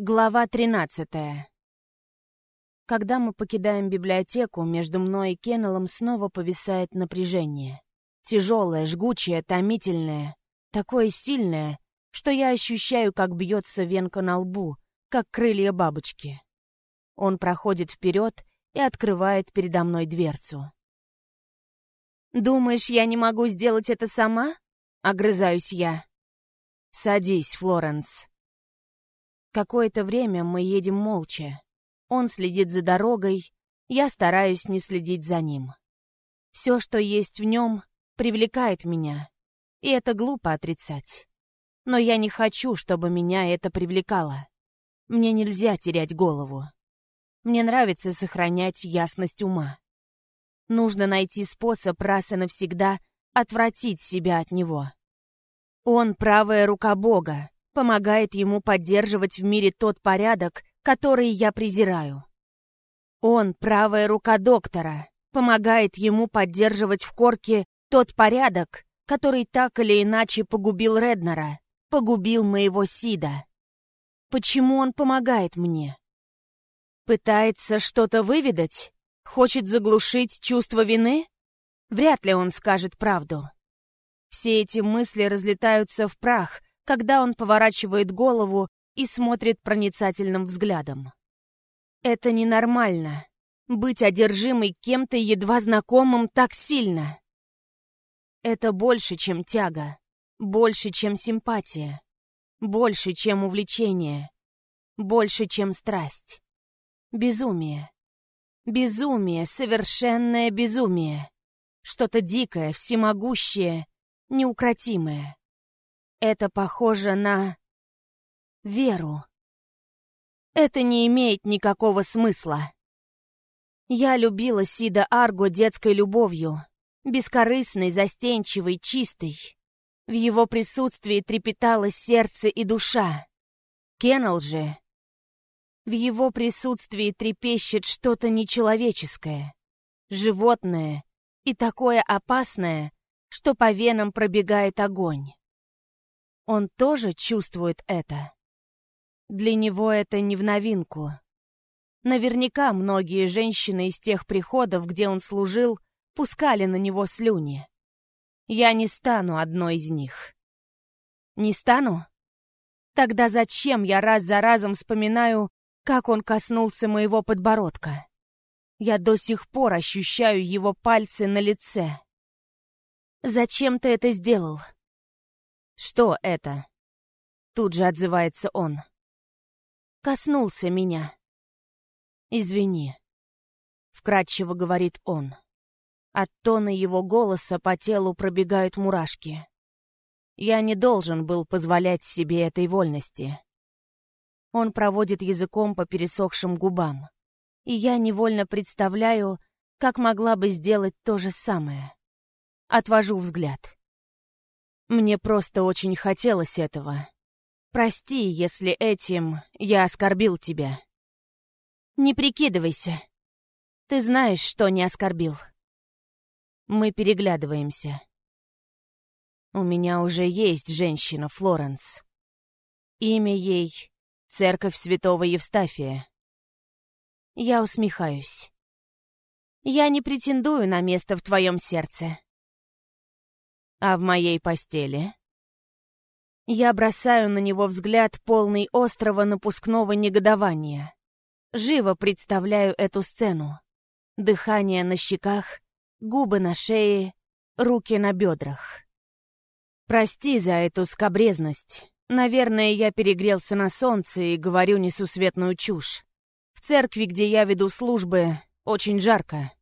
Глава 13. Когда мы покидаем библиотеку, между мной и Кеннеллом снова повисает напряжение. Тяжелое, жгучее, томительное, такое сильное, что я ощущаю, как бьется венка на лбу, как крылья бабочки. Он проходит вперед и открывает передо мной дверцу. «Думаешь, я не могу сделать это сама?» — огрызаюсь я. «Садись, Флоренс», Какое-то время мы едем молча. Он следит за дорогой, я стараюсь не следить за ним. Все, что есть в нем, привлекает меня, и это глупо отрицать. Но я не хочу, чтобы меня это привлекало. Мне нельзя терять голову. Мне нравится сохранять ясность ума. Нужно найти способ раз и навсегда отвратить себя от него. Он правая рука Бога, помогает ему поддерживать в мире тот порядок, который я презираю. Он, правая рука доктора, помогает ему поддерживать в корке тот порядок, который так или иначе погубил Реднера, погубил моего Сида. Почему он помогает мне? Пытается что-то выведать? Хочет заглушить чувство вины? Вряд ли он скажет правду. Все эти мысли разлетаются в прах, когда он поворачивает голову и смотрит проницательным взглядом. Это ненормально. Быть одержимой кем-то едва знакомым так сильно. Это больше, чем тяга, больше, чем симпатия, больше, чем увлечение, больше, чем страсть. Безумие. Безумие, совершенное безумие. Что-то дикое, всемогущее, неукротимое. Это похоже на... веру. Это не имеет никакого смысла. Я любила Сида Арго детской любовью, бескорыстной, застенчивой, чистой. В его присутствии трепетало сердце и душа. Кеннел же... В его присутствии трепещет что-то нечеловеческое, животное и такое опасное, что по венам пробегает огонь. Он тоже чувствует это. Для него это не в новинку. Наверняка многие женщины из тех приходов, где он служил, пускали на него слюни. Я не стану одной из них. Не стану? Тогда зачем я раз за разом вспоминаю, как он коснулся моего подбородка? Я до сих пор ощущаю его пальцы на лице. Зачем ты это сделал? «Что это?» Тут же отзывается он. «Коснулся меня». «Извини», — вкратчиво говорит он. От тона его голоса по телу пробегают мурашки. Я не должен был позволять себе этой вольности. Он проводит языком по пересохшим губам. И я невольно представляю, как могла бы сделать то же самое. Отвожу взгляд. Мне просто очень хотелось этого. Прости, если этим я оскорбил тебя. Не прикидывайся. Ты знаешь, что не оскорбил. Мы переглядываемся. У меня уже есть женщина, Флоренс. Имя ей — Церковь Святого Евстафия. Я усмехаюсь. Я не претендую на место в твоем сердце. А в моей постели? Я бросаю на него взгляд, полный острого напускного негодования. Живо представляю эту сцену. Дыхание на щеках, губы на шее, руки на бедрах. Прости за эту скобрезность. Наверное, я перегрелся на солнце и говорю несусветную чушь. В церкви, где я веду службы, очень жарко.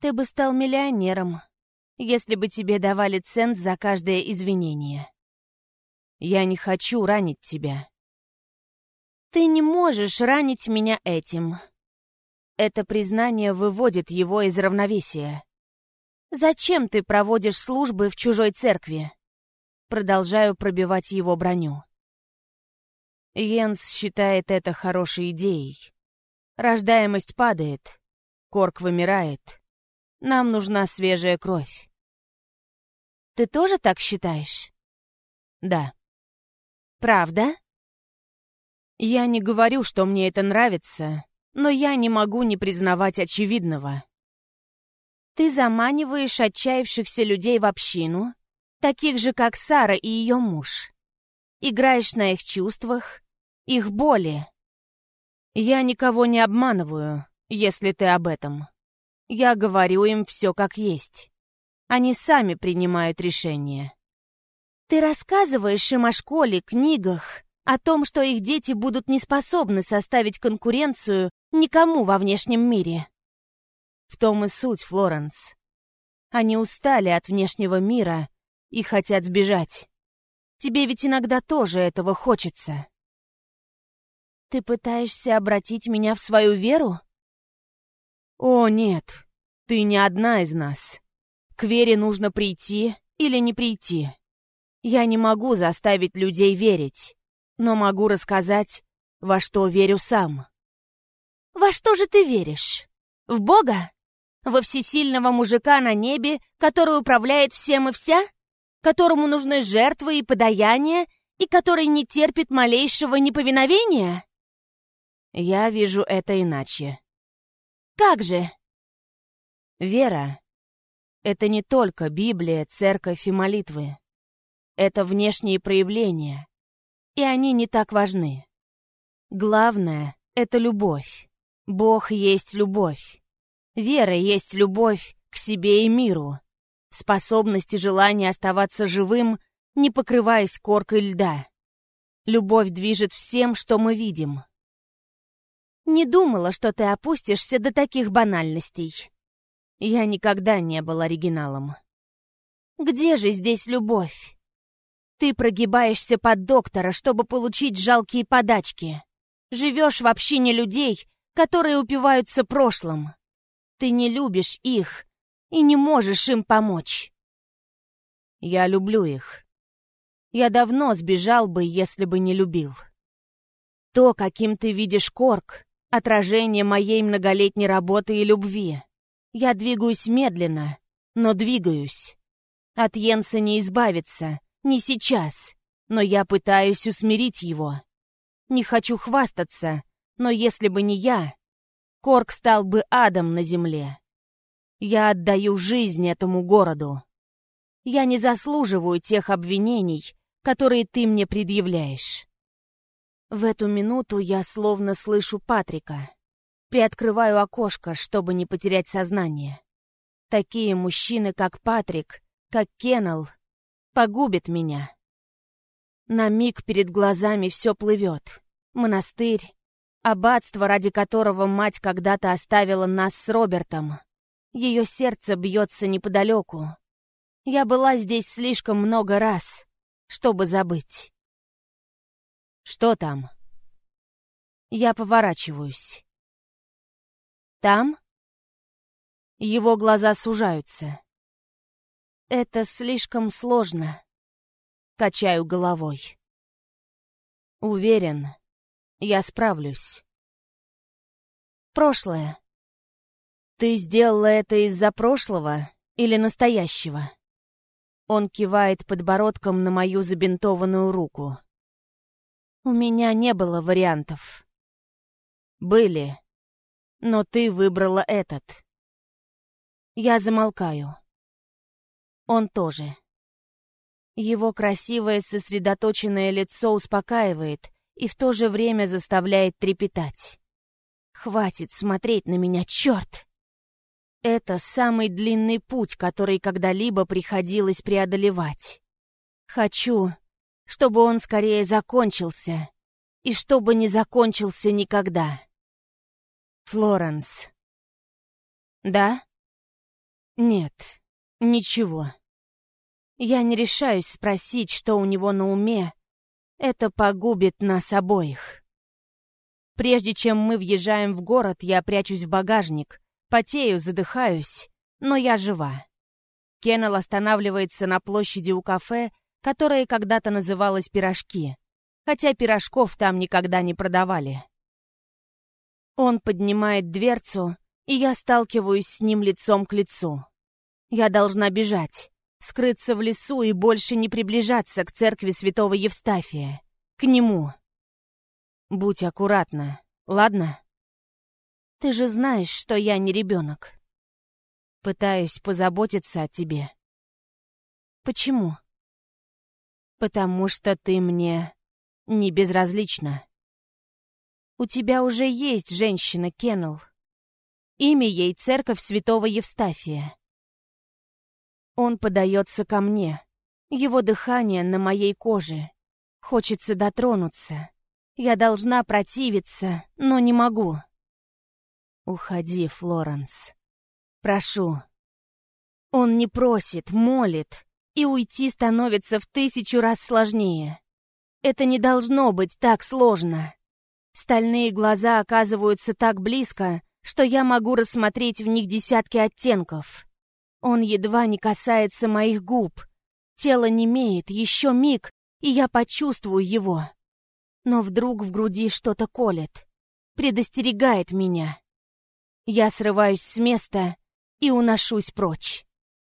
Ты бы стал миллионером, если бы тебе давали цент за каждое извинение. Я не хочу ранить тебя. Ты не можешь ранить меня этим. Это признание выводит его из равновесия. Зачем ты проводишь службы в чужой церкви? Продолжаю пробивать его броню. Йенс считает это хорошей идеей. Рождаемость падает, корк вымирает. Нам нужна свежая кровь. Ты тоже так считаешь? Да. Правда? Я не говорю, что мне это нравится, но я не могу не признавать очевидного. Ты заманиваешь отчаявшихся людей в общину, таких же, как Сара и ее муж. Играешь на их чувствах, их боли. Я никого не обманываю, если ты об этом. Я говорю им все как есть. Они сами принимают решения. Ты рассказываешь им о школе, книгах, о том, что их дети будут не способны составить конкуренцию никому во внешнем мире. В том и суть, Флоренс. Они устали от внешнего мира и хотят сбежать. Тебе ведь иногда тоже этого хочется. Ты пытаешься обратить меня в свою веру? О, нет, ты не одна из нас. К вере нужно прийти или не прийти. Я не могу заставить людей верить, но могу рассказать, во что верю сам. Во что же ты веришь? В Бога? Во всесильного мужика на небе, который управляет всем и вся? Которому нужны жертвы и подаяния, и который не терпит малейшего неповиновения? Я вижу это иначе. Как же? Вера — это не только Библия, церковь и молитвы. Это внешние проявления, и они не так важны. Главное — это любовь. Бог есть любовь. Вера есть любовь к себе и миру. Способность и желание оставаться живым, не покрываясь коркой льда. Любовь движет всем, что мы видим. Не думала, что ты опустишься до таких банальностей. Я никогда не был оригиналом. Где же здесь любовь? Ты прогибаешься под доктора, чтобы получить жалкие подачки. Живешь в общине людей, которые упиваются прошлым. Ты не любишь их и не можешь им помочь. Я люблю их. Я давно сбежал бы, если бы не любил. То, каким ты видишь Корк, Отражение моей многолетней работы и любви. Я двигаюсь медленно, но двигаюсь. От Йенса не избавиться, не сейчас, но я пытаюсь усмирить его. Не хочу хвастаться, но если бы не я, Корк стал бы адом на земле. Я отдаю жизнь этому городу. Я не заслуживаю тех обвинений, которые ты мне предъявляешь. В эту минуту я словно слышу Патрика. Приоткрываю окошко, чтобы не потерять сознание. Такие мужчины, как Патрик, как Кеннел, погубят меня. На миг перед глазами все плывет. Монастырь, аббатство, ради которого мать когда-то оставила нас с Робертом. Ее сердце бьется неподалеку. Я была здесь слишком много раз, чтобы забыть. «Что там?» Я поворачиваюсь. «Там?» Его глаза сужаются. «Это слишком сложно», — качаю головой. «Уверен, я справлюсь». «Прошлое. Ты сделала это из-за прошлого или настоящего?» Он кивает подбородком на мою забинтованную руку. У меня не было вариантов. Были. Но ты выбрала этот. Я замолкаю. Он тоже. Его красивое сосредоточенное лицо успокаивает и в то же время заставляет трепетать. Хватит смотреть на меня, черт! Это самый длинный путь, который когда-либо приходилось преодолевать. Хочу, чтобы он скорее закончился, и чтобы не закончился никогда. Флоренс. Да? Нет, ничего. Я не решаюсь спросить, что у него на уме. Это погубит нас обоих. Прежде чем мы въезжаем в город, я прячусь в багажник, потею, задыхаюсь, но я жива. Кеннел останавливается на площади у кафе которое когда-то называлось «Пирожки», хотя пирожков там никогда не продавали. Он поднимает дверцу, и я сталкиваюсь с ним лицом к лицу. Я должна бежать, скрыться в лесу и больше не приближаться к церкви святого Евстафия, к нему. Будь аккуратна, ладно? Ты же знаешь, что я не ребенок. Пытаюсь позаботиться о тебе. Почему? Потому что ты мне не безразлична. У тебя уже есть женщина, Кеннел. Имя ей Церковь Святого Евстафия. Он подается ко мне. Его дыхание на моей коже. Хочется дотронуться. Я должна противиться, но не могу. Уходи, Флоренс. Прошу. Он не просит, молит, и уйти становится в тысячу раз сложнее. Это не должно быть так сложно. Стальные глаза оказываются так близко, что я могу рассмотреть в них десятки оттенков. Он едва не касается моих губ. Тело немеет, еще миг, и я почувствую его. Но вдруг в груди что-то колет, предостерегает меня. Я срываюсь с места и уношусь прочь.